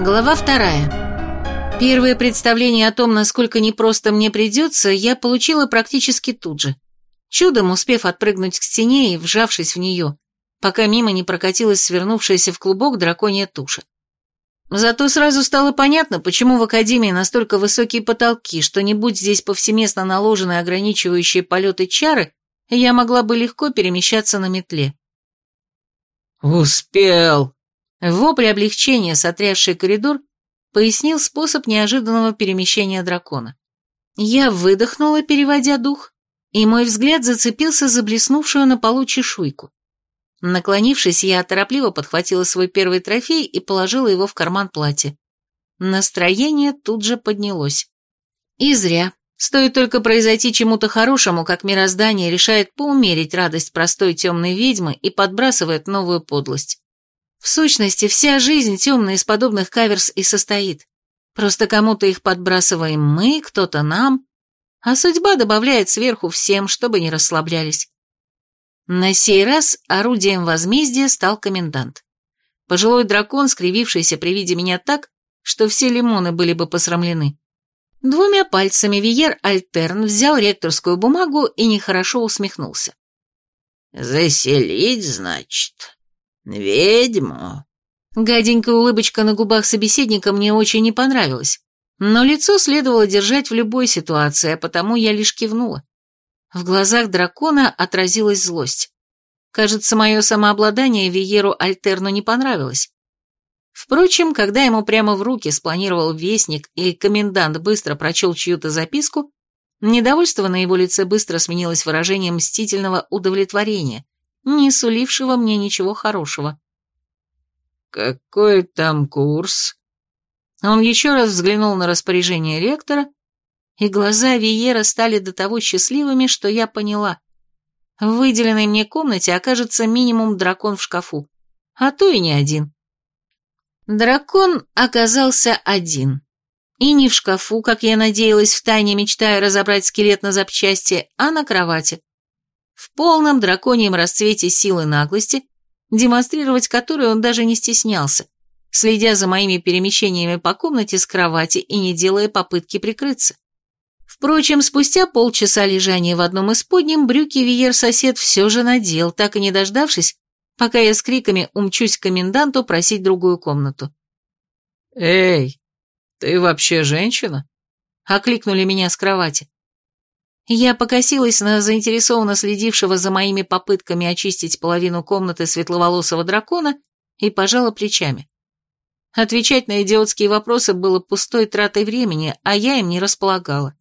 Глава вторая. Первое представление о том, насколько непросто мне придется, я получила практически тут же. Чудом успев отпрыгнуть к стене и вжавшись в нее, пока мимо не прокатилась свернувшаяся в клубок драконья туша. Зато сразу стало понятно, почему в Академии настолько высокие потолки, что не будь здесь повсеместно наложены ограничивающие полеты чары, я могла бы легко перемещаться на метле. «Успел!» Вопль облегчения, сотрясший коридор, пояснил способ неожиданного перемещения дракона. Я выдохнула, переводя дух, и мой взгляд зацепился за блеснувшую на полу чешуйку. Наклонившись, я торопливо подхватила свой первый трофей и положила его в карман платья. Настроение тут же поднялось. И зря. Стоит только произойти чему-то хорошему, как мироздание решает поумерить радость простой темной ведьмы и подбрасывает новую подлость. В сущности, вся жизнь темная из подобных каверс и состоит. Просто кому-то их подбрасываем мы, кто-то нам, а судьба добавляет сверху всем, чтобы не расслаблялись. На сей раз орудием возмездия стал комендант. Пожилой дракон, скривившийся при виде меня так, что все лимоны были бы посрамлены. Двумя пальцами Виер Альтерн взял ректорскую бумагу и нехорошо усмехнулся. «Заселить, значит? Ведьму?» Гаденькая улыбочка на губах собеседника мне очень не понравилась, но лицо следовало держать в любой ситуации, а потому я лишь кивнула. В глазах дракона отразилась злость. Кажется, мое самообладание Виеру Альтерну не понравилось. Впрочем, когда ему прямо в руки спланировал вестник, и комендант быстро прочел чью-то записку, недовольство на его лице быстро сменилось выражением мстительного удовлетворения, не сулившего мне ничего хорошего. «Какой там курс?» Он еще раз взглянул на распоряжение ректора и глаза Виера стали до того счастливыми, что я поняла. В выделенной мне комнате окажется минимум дракон в шкафу, а то и не один. Дракон оказался один. И не в шкафу, как я надеялась, втайне мечтая разобрать скелет на запчасти, а на кровати. В полном драконьем расцвете силы наглости, демонстрировать которую он даже не стеснялся, следя за моими перемещениями по комнате с кровати и не делая попытки прикрыться. Впрочем, спустя полчаса лежания в одном из подним, брюки Виер-сосед все же надел, так и не дождавшись, пока я с криками умчусь к коменданту просить другую комнату. «Эй, ты вообще женщина?» — окликнули меня с кровати. Я покосилась на заинтересованно следившего за моими попытками очистить половину комнаты светловолосого дракона и пожала плечами. Отвечать на идиотские вопросы было пустой тратой времени, а я им не располагала.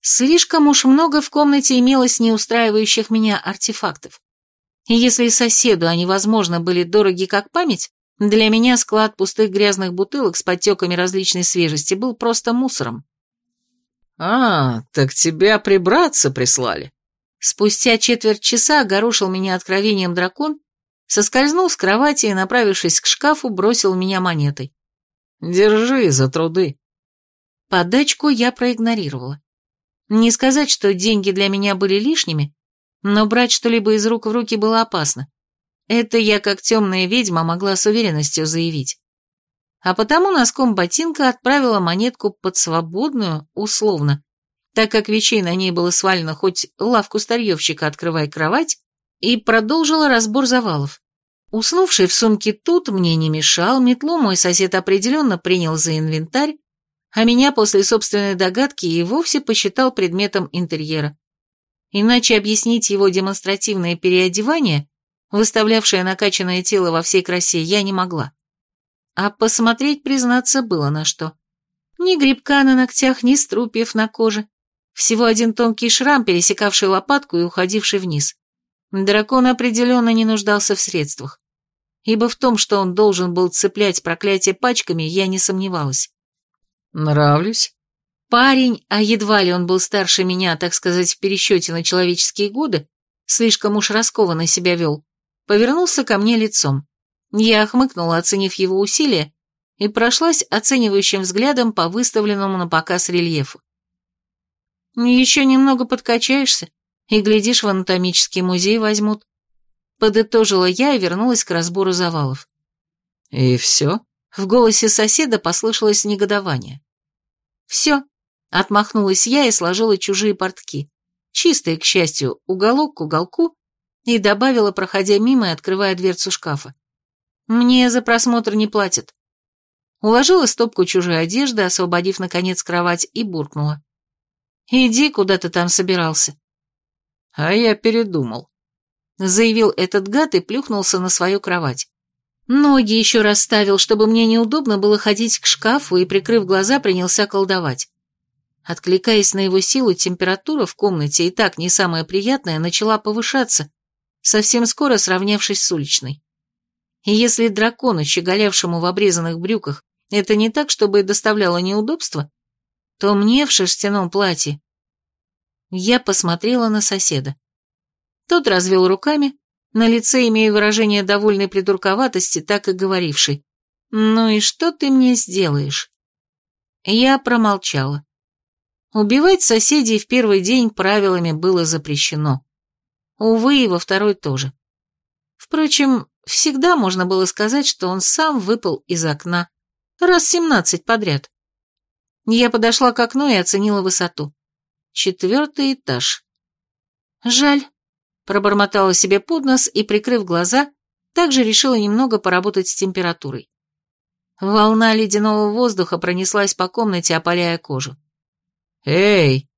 Слишком уж много в комнате имелось неустраивающих меня артефактов. И если соседу они, возможно, были дороги как память, для меня склад пустых грязных бутылок с подтеками различной свежести был просто мусором. «А, так тебя прибраться прислали?» Спустя четверть часа огорошил меня откровением дракон, соскользнул с кровати и, направившись к шкафу, бросил меня монетой. «Держи за труды». Подачку я проигнорировала. Не сказать, что деньги для меня были лишними, но брать что-либо из рук в руки было опасно. Это я, как темная ведьма, могла с уверенностью заявить. А потому носком ботинка отправила монетку под свободную, условно, так как вещей на ней было свалено хоть лавку старьевщика открывай кровать, и продолжила разбор завалов. Уснувший в сумке тут мне не мешал, метлу мой сосед определенно принял за инвентарь, а меня после собственной догадки и вовсе посчитал предметом интерьера. Иначе объяснить его демонстративное переодевание, выставлявшее накачанное тело во всей красе, я не могла. А посмотреть, признаться, было на что. Ни грибка на ногтях, ни струпьев на коже. Всего один тонкий шрам, пересекавший лопатку и уходивший вниз. Дракон определенно не нуждался в средствах. Ибо в том, что он должен был цеплять проклятие пачками, я не сомневалась. Нравлюсь? Парень, а едва ли он был старше меня, так сказать, в пересчете на человеческие годы, слишком уж раскованно себя вел, повернулся ко мне лицом. Я охмыкнула, оценив его усилия, и прошлась оценивающим взглядом по выставленному на показ рельефу. «Еще немного подкачаешься, и, глядишь, в анатомический музей возьмут». Подытожила я и вернулась к разбору завалов. «И все?» В голосе соседа послышалось негодование. «Все», — отмахнулась я и сложила чужие портки. Чистые, к счастью, уголок к уголку, и добавила, проходя мимо и открывая дверцу шкафа. «Мне за просмотр не платят». Уложила стопку чужой одежды, освободив, наконец, кровать, и буркнула. «Иди, куда ты там собирался». «А я передумал», — заявил этот гад и плюхнулся на свою кровать. Ноги еще расставил, чтобы мне неудобно было ходить к шкафу, и, прикрыв глаза, принялся колдовать. Откликаясь на его силу, температура в комнате, и так не самая приятная, начала повышаться, совсем скоро сравнявшись с уличной. И если дракону, щеголявшему в обрезанных брюках, это не так, чтобы доставляло неудобства, то мне в шерстяном платье... Я посмотрела на соседа. Тот развел руками, на лице имея выражение довольной придурковатости, так и говоривший. «Ну и что ты мне сделаешь?» Я промолчала. Убивать соседей в первый день правилами было запрещено. Увы, и во второй тоже. Впрочем, всегда можно было сказать, что он сам выпал из окна. Раз семнадцать подряд. Я подошла к окну и оценила высоту. Четвертый этаж. Жаль, Пробормотала себе под нос и, прикрыв глаза, также решила немного поработать с температурой. Волна ледяного воздуха пронеслась по комнате, опаляя кожу. «Эй!»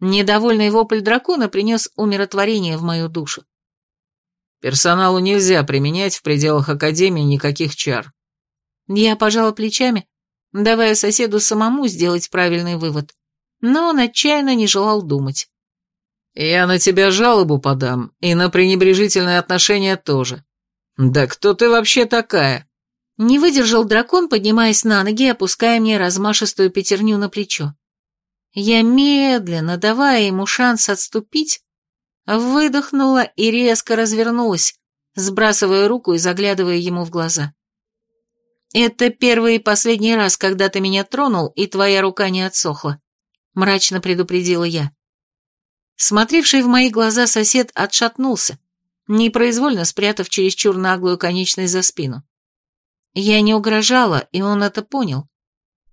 Недовольный вопль дракона принес умиротворение в мою душу. «Персоналу нельзя применять в пределах Академии никаких чар». Я пожала плечами, давая соседу самому сделать правильный вывод, но он отчаянно не желал думать. Я на тебя жалобу подам, и на пренебрежительное отношение тоже. Да кто ты вообще такая? Не выдержал дракон, поднимаясь на ноги и опуская мне размашистую пятерню на плечо. Я медленно, давая ему шанс отступить, выдохнула и резко развернулась, сбрасывая руку и заглядывая ему в глаза. «Это первый и последний раз, когда ты меня тронул, и твоя рука не отсохла», — мрачно предупредила я. Смотревший в мои глаза сосед отшатнулся, непроизвольно спрятав чересчур наглую конечность за спину. Я не угрожала, и он это понял.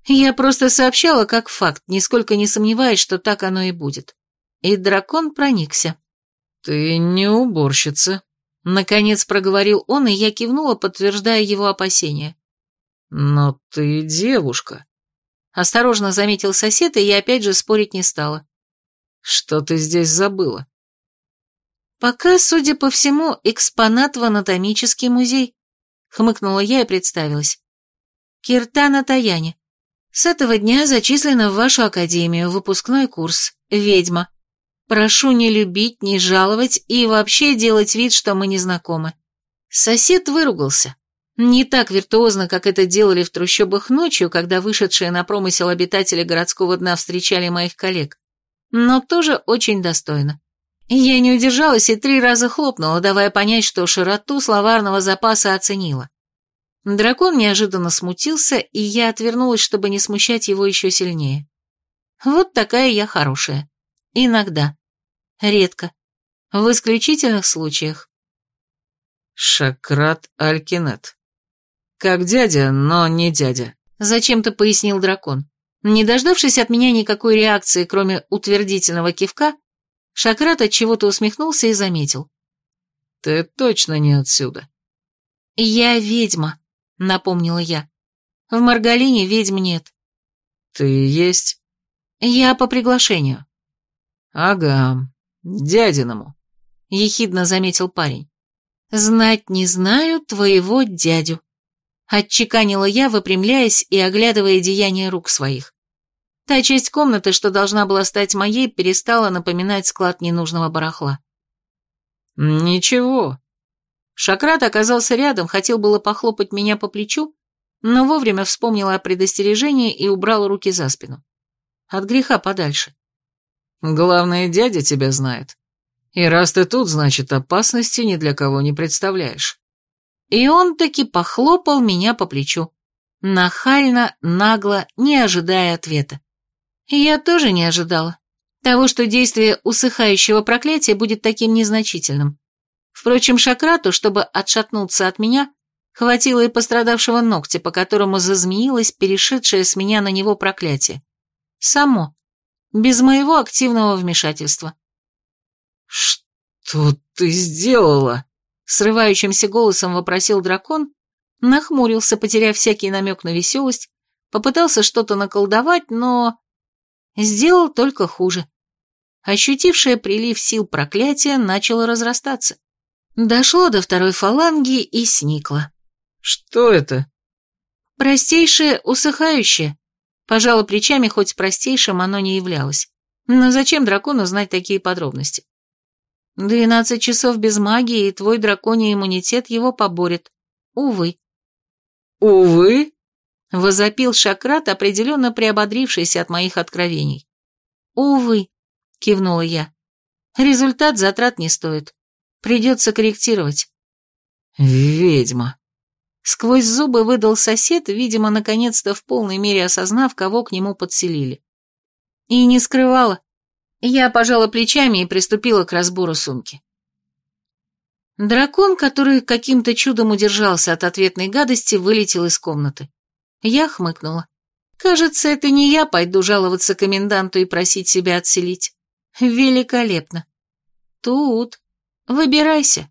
Я просто сообщала как факт, нисколько не сомневаясь, что так оно и будет. И дракон проникся. «Ты не уборщица», — наконец проговорил он, и я кивнула, подтверждая его опасения. «Но ты девушка», — осторожно заметил сосед, и я опять же спорить не стала. Что ты здесь забыла? Пока, судя по всему, экспонат в анатомический музей. Хмыкнула я и представилась. Киртана Таяни. С этого дня зачислена в вашу академию, выпускной курс. Ведьма. Прошу не любить, не жаловать и вообще делать вид, что мы не знакомы. Сосед выругался. Не так виртуозно, как это делали в трущобах ночью, когда вышедшие на промысел обитатели городского дна встречали моих коллег но тоже очень достойно. Я не удержалась и три раза хлопнула, давая понять, что широту словарного запаса оценила. Дракон неожиданно смутился, и я отвернулась, чтобы не смущать его еще сильнее. Вот такая я хорошая. Иногда. Редко. В исключительных случаях. Шакрат Алькинет. Как дядя, но не дядя. Зачем-то пояснил дракон. Не дождавшись от меня никакой реакции, кроме утвердительного кивка, Шакрат от чего-то усмехнулся и заметил. «Ты точно не отсюда». «Я ведьма», — напомнила я. «В Маргалине ведьм нет». «Ты есть?» «Я по приглашению». «Ага, дядиному», — ехидно заметил парень. «Знать не знаю твоего дядю», — отчеканила я, выпрямляясь и оглядывая деяния рук своих. Та часть комнаты, что должна была стать моей, перестала напоминать склад ненужного барахла. «Ничего». Шакрат оказался рядом, хотел было похлопать меня по плечу, но вовремя вспомнил о предостережении и убрал руки за спину. От греха подальше. «Главное, дядя тебя знает. И раз ты тут, значит, опасности ни для кого не представляешь». И он таки похлопал меня по плечу. Нахально, нагло, не ожидая ответа. Я тоже не ожидала. Того, что действие усыхающего проклятия будет таким незначительным. Впрочем, Шакрату, чтобы отшатнуться от меня, Хватило и пострадавшего ногтя, по которому зазмеилось перешедшее с меня на него проклятие. Само. Без моего активного вмешательства. «Что ты сделала?» Срывающимся голосом вопросил дракон, нахмурился, потеряв всякий намек на веселость, попытался что-то наколдовать, но... Сделал только хуже. Ощутившее прилив сил проклятия начало разрастаться. Дошло до второй фаланги и сникло. «Что это?» «Простейшее усыхающее». Пожала плечами, хоть простейшим оно не являлось. Но зачем дракону знать такие подробности? Двенадцать часов без магии, и твой драконий иммунитет его поборет. Увы. «Увы?» — возопил Шакрат, определенно приободрившийся от моих откровений. «Увы», — кивнула я. «Результат затрат не стоит. Придется корректировать». «Ведьма», Сквозь зубы выдал сосед, видимо, наконец-то в полной мере осознав, кого к нему подселили. И не скрывала. Я пожала плечами и приступила к разбору сумки. Дракон, который каким-то чудом удержался от ответной гадости, вылетел из комнаты. Я хмыкнула. Кажется, это не я пойду жаловаться коменданту и просить себя отселить. Великолепно. Тут. Выбирайся.